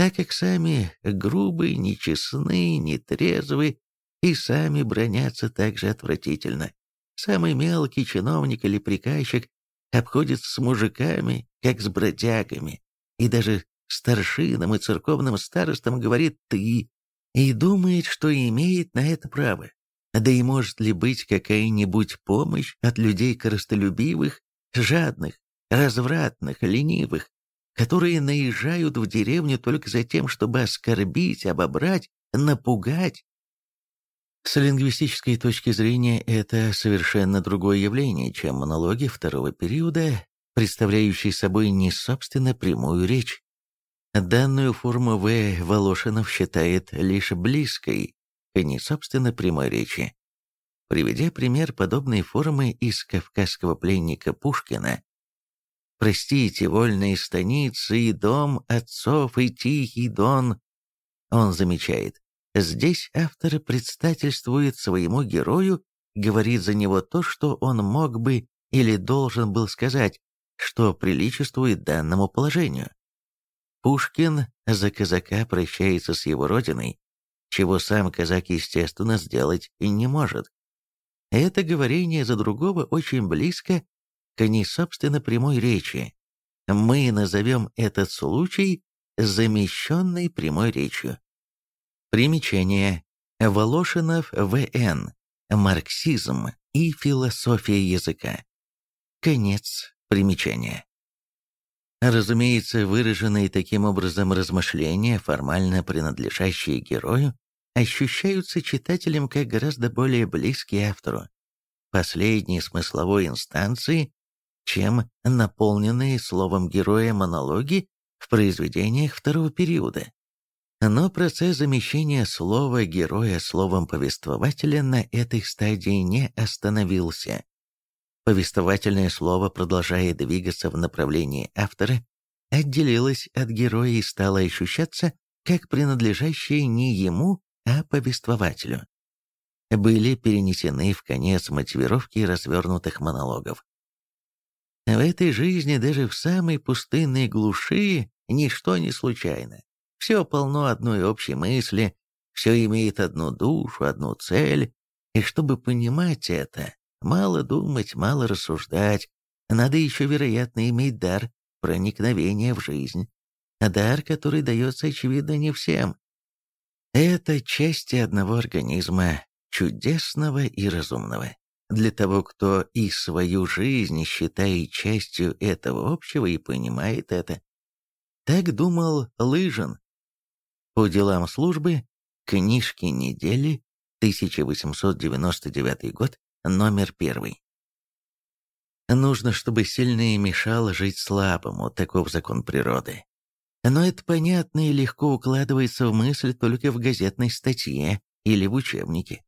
так как сами грубые, нечестны, нетрезвы и сами бронятся так же отвратительно. Самый мелкий чиновник или приказчик обходится с мужиками, как с бродягами, и даже старшинам и церковным старостам говорит «ты», и думает, что имеет на это право. Да и может ли быть какая-нибудь помощь от людей коростолюбивых, жадных, развратных, ленивых, которые наезжают в деревню только за тем, чтобы оскорбить, обобрать, напугать. С лингвистической точки зрения это совершенно другое явление, чем монологи второго периода, представляющие собой не собственно прямую речь. Данную форму В. Волошинов считает лишь близкой к не собственно прямой речи. Приведя пример подобной формы из кавказского пленника Пушкина, «Простите, вольные станицы и дом отцов и тихий дон», он замечает, Здесь автор предстательствует своему герою, говорит за него то, что он мог бы или должен был сказать, что приличествует данному положению. Пушкин за казака прощается с его родиной, чего сам казак, естественно, сделать и не может. Это говорение за другого очень близко к не собственно прямой речи. Мы назовем этот случай замещенной прямой речью. Примечание. Волошинов В.Н. Марксизм и философия языка. Конец примечания. Разумеется, выраженные таким образом размышления, формально принадлежащие герою, ощущаются читателем как гораздо более близкие автору, последней смысловой инстанции, чем наполненные словом героя монологи в произведениях второго периода. Но процесс замещения слова героя словом повествователя на этой стадии не остановился. Повествовательное слово, продолжая двигаться в направлении автора, отделилось от героя и стало ощущаться как принадлежащее не ему, а повествователю. Были перенесены в конец мотивировки развернутых монологов. В этой жизни, даже в самой пустынной глуши, ничто не случайно. Все полно одной общей мысли, все имеет одну душу, одну цель, и чтобы понимать это, мало думать, мало рассуждать, надо еще, вероятно, иметь дар проникновения в жизнь, дар, который дается, очевидно, не всем. Это части одного организма, чудесного и разумного. Для того, кто и свою жизнь считает частью этого общего и понимает это. Так думал Лыжин, по делам службы, книжки недели, 1899 год, номер первый. Нужно, чтобы сильный мешал жить слабому, таков закон природы. Но это понятно и легко укладывается в мысль только в газетной статье или в учебнике.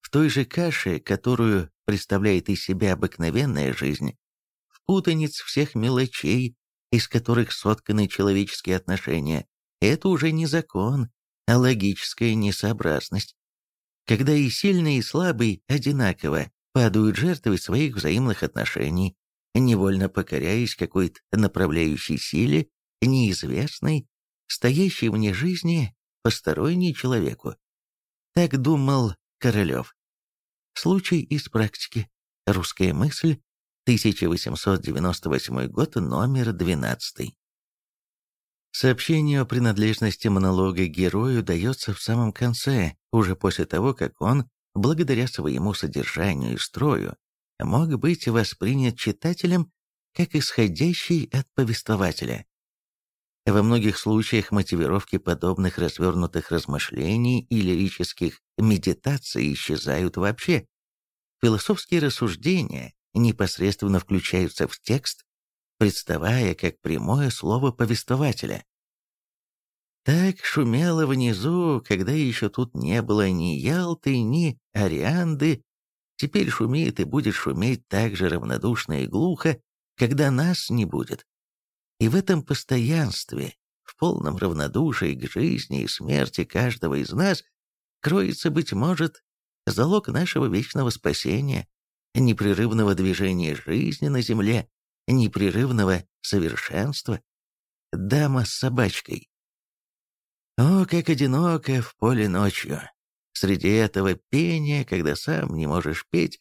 В той же каше, которую представляет из себя обыкновенная жизнь, в путаниц всех мелочей, из которых сотканы человеческие отношения, это уже не закон, а логическая несообразность. Когда и сильный, и слабый одинаково падают жертвой своих взаимных отношений, невольно покоряясь какой-то направляющей силе, неизвестной, стоящей вне жизни, посторонней человеку. Так думал Королев. Случай из практики. Русская мысль. 1898 год, номер 12. Сообщение о принадлежности монолога герою дается в самом конце, уже после того, как он, благодаря своему содержанию и строю, мог быть воспринят читателем как исходящий от повествователя. Во многих случаях мотивировки подобных развернутых размышлений и лирических медитаций исчезают вообще. Философские рассуждения непосредственно включаются в текст представая как прямое слово повествователя. Так шумело внизу, когда еще тут не было ни Ялты, ни Арианды, теперь шумит и будет шуметь так же равнодушно и глухо, когда нас не будет. И в этом постоянстве, в полном равнодушии к жизни и смерти каждого из нас, кроется, быть может, залог нашего вечного спасения, непрерывного движения жизни на земле, непрерывного совершенства. Дама с собачкой. О, как одиноко в поле ночью. Среди этого пения, когда сам не можешь петь,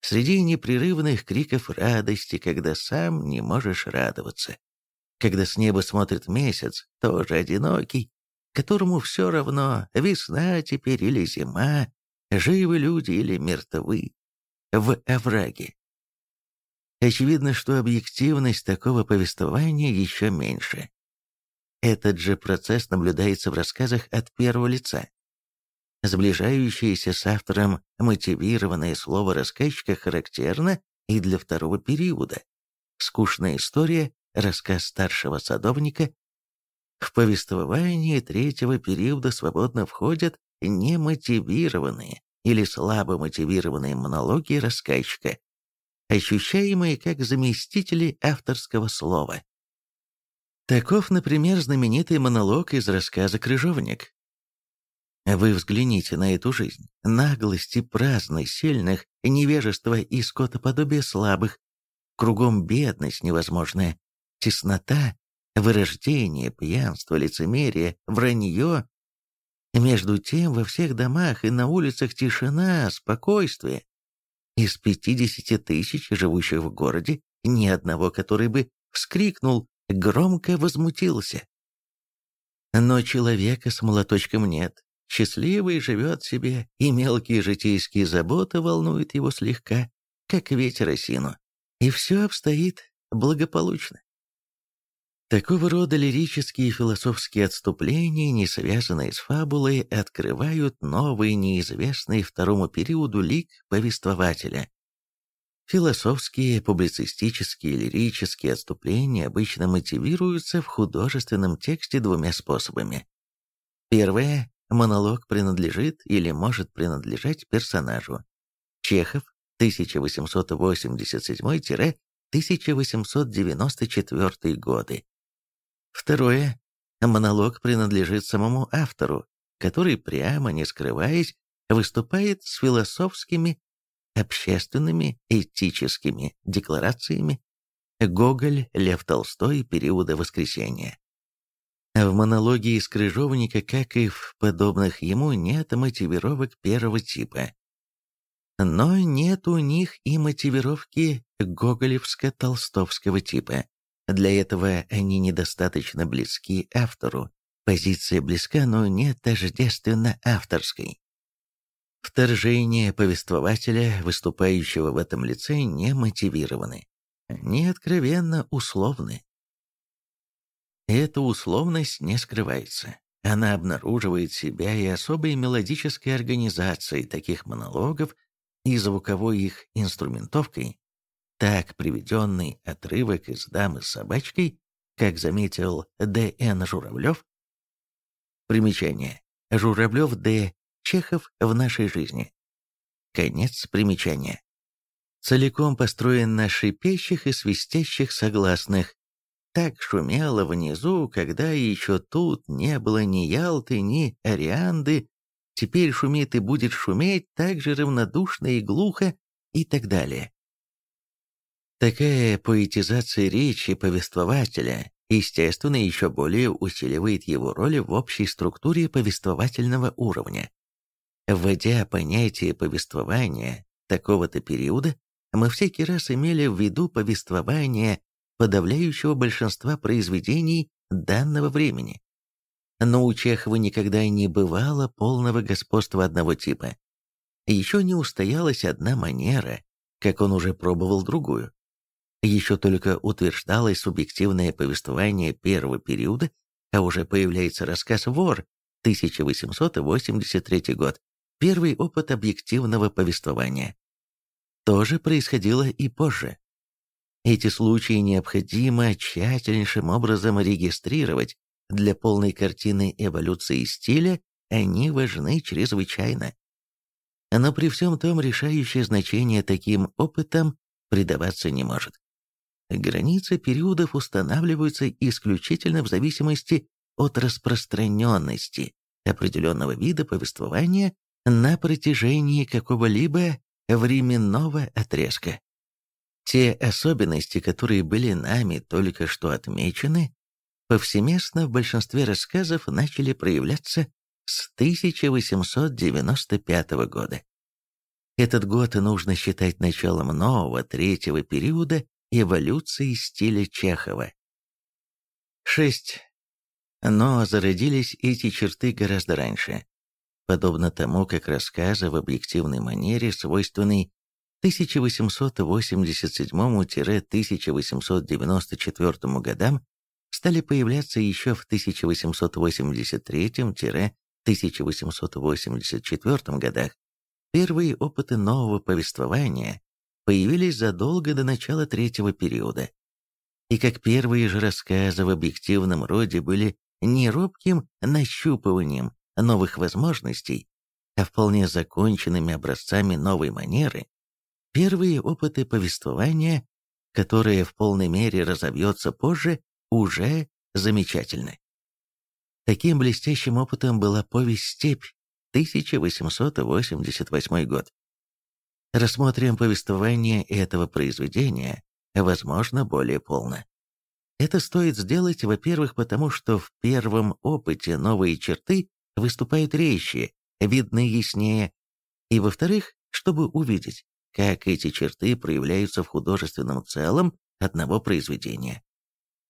среди непрерывных криков радости, когда сам не можешь радоваться. Когда с неба смотрит месяц, тоже одинокий, которому все равно, весна теперь или зима, живы люди или мертвы, в овраге. Очевидно, что объективность такого повествования еще меньше. Этот же процесс наблюдается в рассказах от первого лица. Сближающееся с автором мотивированное слово рассказчика характерно и для второго периода. Скучная история, рассказ старшего садовника. В повествование третьего периода свободно входят немотивированные или слабо мотивированные монологи рассказчика, ощущаемые как заместители авторского слова. Таков, например, знаменитый монолог из рассказа «Крыжовник». Вы взгляните на эту жизнь. Наглость и праздность сильных, невежество и скотоподобие слабых. Кругом бедность невозможная, теснота, вырождение, пьянство, лицемерие, вранье. Между тем во всех домах и на улицах тишина, спокойствие. Из 50 тысяч, живущих в городе, ни одного, который бы вскрикнул, громко возмутился. Но человека с молоточком нет. Счастливый живет себе, и мелкие житейские заботы волнуют его слегка, как ветер осину. И все обстоит благополучно. Такого рода лирические и философские отступления, не связанные с фабулой, открывают новый, неизвестный второму периоду лик повествователя. Философские, публицистические, лирические отступления обычно мотивируются в художественном тексте двумя способами. Первое – монолог принадлежит или может принадлежать персонажу. Чехов, 1887-1894 годы. Второе. Монолог принадлежит самому автору, который, прямо не скрываясь, выступает с философскими, общественными, этическими декларациями Гоголь, Лев Толстой, периода Воскресения. В монологе из Крыжовника, как и в подобных ему, нет мотивировок первого типа. Но нет у них и мотивировки гоголевско-толстовского типа. Для этого они недостаточно близки автору. Позиция близка, но не тождественно авторской. Вторжение повествователя, выступающего в этом лице, не мотивированы. Они откровенно условны. Эта условность не скрывается. Она обнаруживает себя и особой мелодической организацией таких монологов и звуковой их инструментовкой, так приведенный отрывок из «Дамы с собачкой», как заметил Д.Н. Журавлев. Примечание. Журавлев Д. Чехов в нашей жизни. Конец примечания. Целиком построен на шипящих и свистящих согласных. Так шумело внизу, когда еще тут не было ни Ялты, ни Арианды, теперь шумит и будет шуметь так же равнодушно и глухо и так далее. Такая поэтизация речи повествователя, естественно, еще более усиливает его роль в общей структуре повествовательного уровня. Вводя понятие повествования такого-то периода, мы всякий раз имели в виду повествование подавляющего большинства произведений данного времени. Но у Чехова никогда не бывало полного господства одного типа. Еще не устоялась одна манера, как он уже пробовал другую еще только утверждалось субъективное повествование первого периода, а уже появляется рассказ «Вор» 1883 год, первый опыт объективного повествования. То же происходило и позже. Эти случаи необходимо тщательнейшим образом регистрировать. Для полной картины эволюции стиля они важны чрезвычайно. Но при всем том решающее значение таким опытам придаваться не может. Границы периодов устанавливаются исключительно в зависимости от распространенности определенного вида повествования на протяжении какого-либо временного отрезка. Те особенности, которые были нами только что отмечены, повсеместно в большинстве рассказов начали проявляться с 1895 года. Этот год нужно считать началом нового третьего периода эволюции стиля Чехова. 6. Но зародились эти черты гораздо раньше. Подобно тому, как рассказы в объективной манере, свойственной 1887-1894 годам стали появляться еще в 1883-1884 годах. Первые опыты нового повествования появились задолго до начала третьего периода. И как первые же рассказы в объективном роде были не робким нащупыванием новых возможностей, а вполне законченными образцами новой манеры, первые опыты повествования, которые в полной мере разовьется позже, уже замечательны. Таким блестящим опытом была повесть «Степь», 1888 год. Рассмотрим повествование этого произведения, возможно, более полно. Это стоит сделать, во-первых, потому что в первом опыте новые черты выступают резче, видны яснее, и, во-вторых, чтобы увидеть, как эти черты проявляются в художественном целом одного произведения.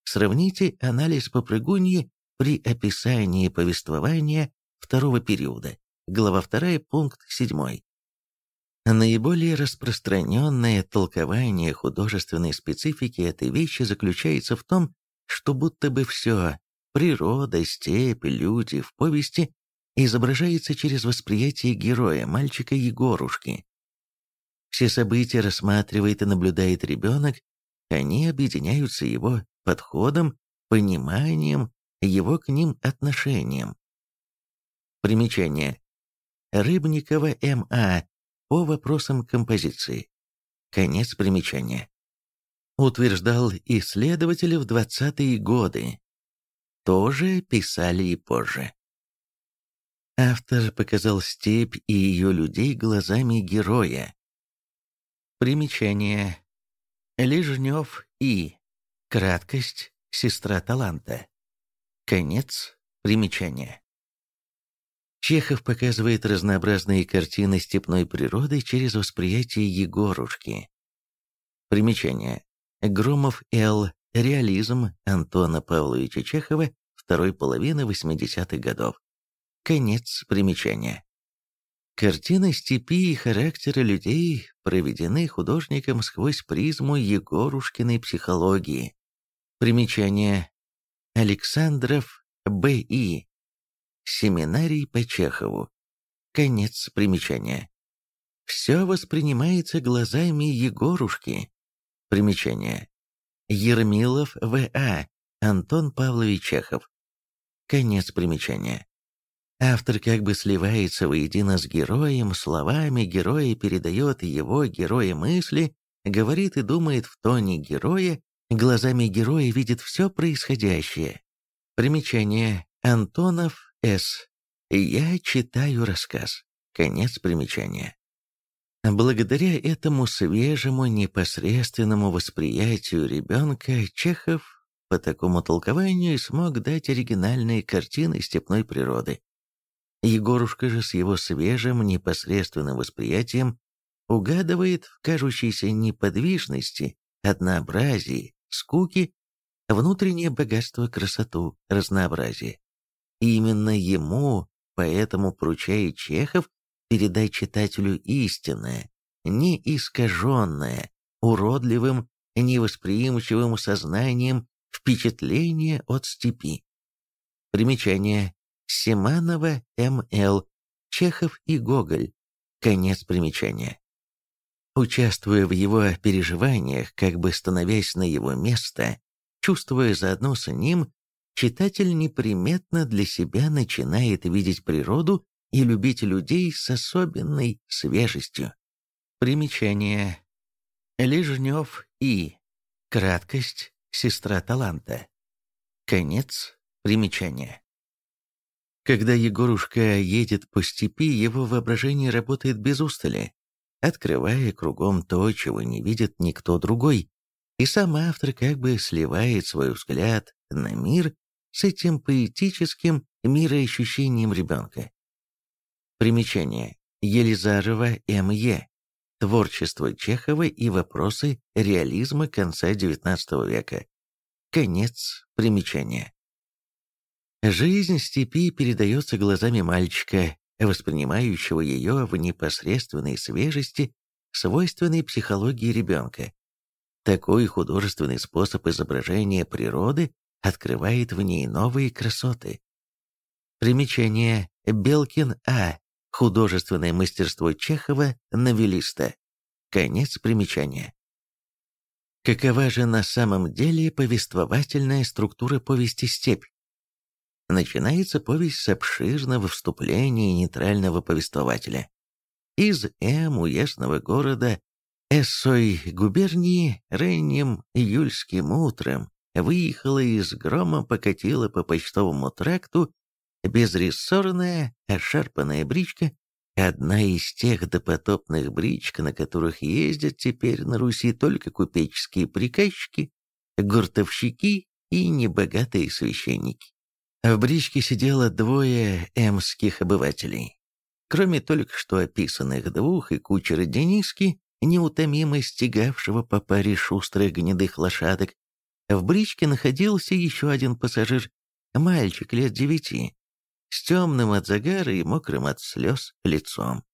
Сравните анализ попрыгуньи при описании повествования второго периода, глава 2, пункт 7. Наиболее распространенное толкование художественной специфики этой вещи заключается в том, что будто бы все – природа, степь, люди в повести – изображается через восприятие героя, мальчика Егорушки. Все события рассматривает и наблюдает ребенок, они объединяются его подходом, пониманием, его к ним отношением. Примечание. Рыбникова М.А по вопросам композиции. Конец примечания. Утверждал исследователи в 20-е годы. Тоже писали и позже. Автор показал степь и ее людей глазами героя. Примечание. Лежнев И. Краткость. Сестра таланта. Конец примечания. Чехов показывает разнообразные картины степной природы через восприятие Егорушки. Примечание. Громов Л. Реализм Антона Павловича Чехова второй половины 80-х годов. Конец примечания. Картины степи и характера людей проведены художником сквозь призму Егорушкиной психологии. Примечание. Александров Б.И. Семинарий по Чехову. Конец примечания. Все воспринимается глазами Егорушки. Примечание. Ермилов В.А. Антон Павлович Чехов. Конец примечания. Автор как бы сливается воедино с героем, словами героя передает его героя мысли, говорит и думает в тоне героя, глазами героя видит все происходящее. Примечание. Антонов с. Я читаю рассказ. Конец примечания. Благодаря этому свежему, непосредственному восприятию ребенка Чехов по такому толкованию смог дать оригинальные картины степной природы. Егорушка же с его свежим, непосредственным восприятием угадывает в кажущейся неподвижности, однообразии, скуки, внутреннее богатство, красоту, разнообразие. Именно ему поэтому поручает Чехов передать читателю истинное, не искаженное, уродливым, невосприимчивым сознанием впечатление от степи. Примечание. Семанова М.Л. Чехов и Гоголь. Конец примечания. Участвуя в его переживаниях, как бы становясь на его место, чувствуя заодно с ним читатель неприметно для себя начинает видеть природу и любить людей с особенной свежестью. Примечание. Лежнев И. Краткость. Сестра таланта. Конец примечания. Когда Егорушка едет по степи, его воображение работает без устали, открывая кругом то, чего не видит никто другой, и сам автор как бы сливает свой взгляд на мир с этим поэтическим мироощущением ребенка. Примечание. Елизарова М.Е. Творчество Чехова и вопросы реализма конца XIX века. Конец примечания. Жизнь степи передается глазами мальчика, воспринимающего ее в непосредственной свежести свойственной психологии ребенка. Такой художественный способ изображения природы открывает в ней новые красоты. Примечание Белкин А. Художественное мастерство Чехова, новелиста. Конец примечания. Какова же на самом деле повествовательная структура повести «Степь»? Начинается повесть с обширного вступления нейтрального повествователя. Из М уездного города Эссой губернии ранним июльским утром выехала и с громом покатила по почтовому тракту безрессорная, ошарпанная бричка, одна из тех допотопных бричек, на которых ездят теперь на Руси только купеческие приказчики, гуртовщики и небогатые священники. В бричке сидело двое эмских обывателей. Кроме только что описанных двух и кучера Дениски, неутомимо стегавшего по паре шустрых гнедых лошадок, в бричке находился еще один пассажир, мальчик лет девяти, с темным от загара и мокрым от слез лицом.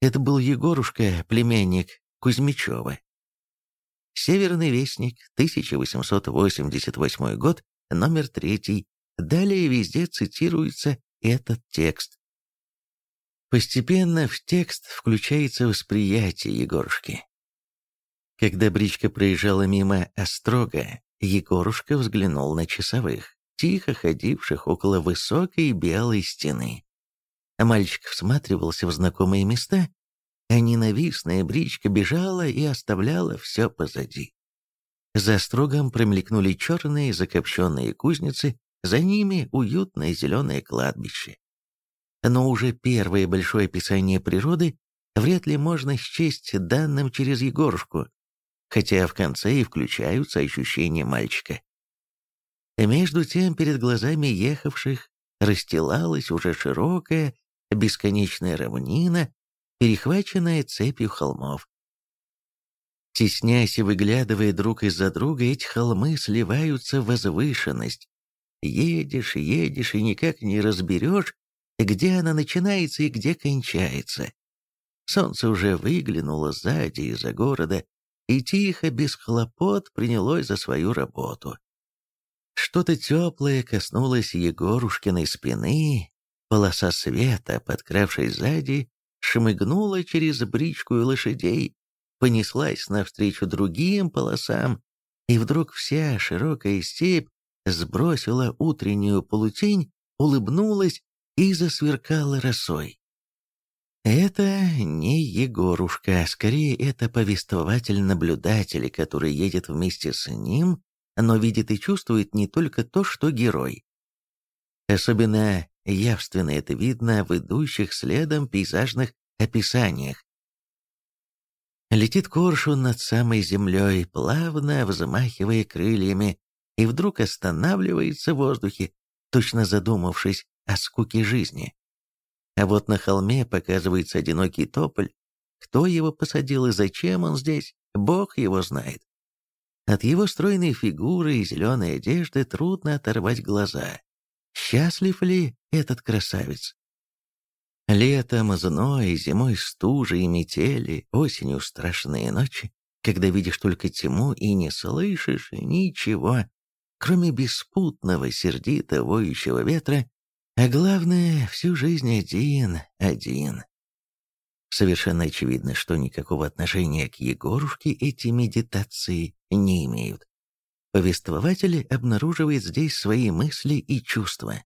Это был Егорушка, племянник Кузьмичева. Северный вестник, 1888 год, номер третий. Далее везде цитируется этот текст. Постепенно в текст включается восприятие Егорушки. Когда бричка проезжала мимо Острога, Егорушка взглянул на часовых тихо ходивших около высокой белой стены. Мальчик всматривался в знакомые места, а ненавистная бричка бежала и оставляла все позади. За строгом промелькнули черные закопченные кузницы, за ними уютное зеленое кладбище. Но уже первое большое описание природы вряд ли можно счесть данным через Егорушку, хотя в конце и включаются ощущения мальчика. Между тем перед глазами ехавших расстилалась уже широкая, бесконечная равнина, перехваченная цепью холмов. Теснясь и выглядывая друг из-за друга, эти холмы сливаются в возвышенность. Едешь, едешь и никак не разберешь, где она начинается и где кончается. Солнце уже выглянуло сзади из-за города и тихо, без хлопот, принялось за свою работу. Что-то теплое коснулось Егорушкиной спины, полоса света, подкравшись сзади, шмыгнула через бричку и лошадей, понеслась навстречу другим полосам, и вдруг вся широкая степь сбросила утреннюю полутень, улыбнулась и засверкала росой. Это не Егорушка, а скорее это повествователь-наблюдатель, который едет вместе с ним но видит и чувствует не только то, что герой. Особенно явственно это видно в идущих следом пейзажных описаниях. Летит коршун над самой землей, плавно взмахивая крыльями, и вдруг останавливается в воздухе, точно задумавшись о скуке жизни. А вот на холме показывается одинокий тополь. Кто его посадил и зачем он здесь, бог его знает. От его стройной фигуры и зеленой одежды трудно оторвать глаза. Счастлив ли этот красавец? Летом зной, зимой стужи и метели, осенью страшные ночи, когда видишь только тьму и не слышишь ничего, кроме беспутного, сердито воющего ветра, а главное, всю жизнь один, один. Совершенно очевидно, что никакого отношения к Егорушке эти медитации не имеют. Повествователь обнаруживает здесь свои мысли и чувства.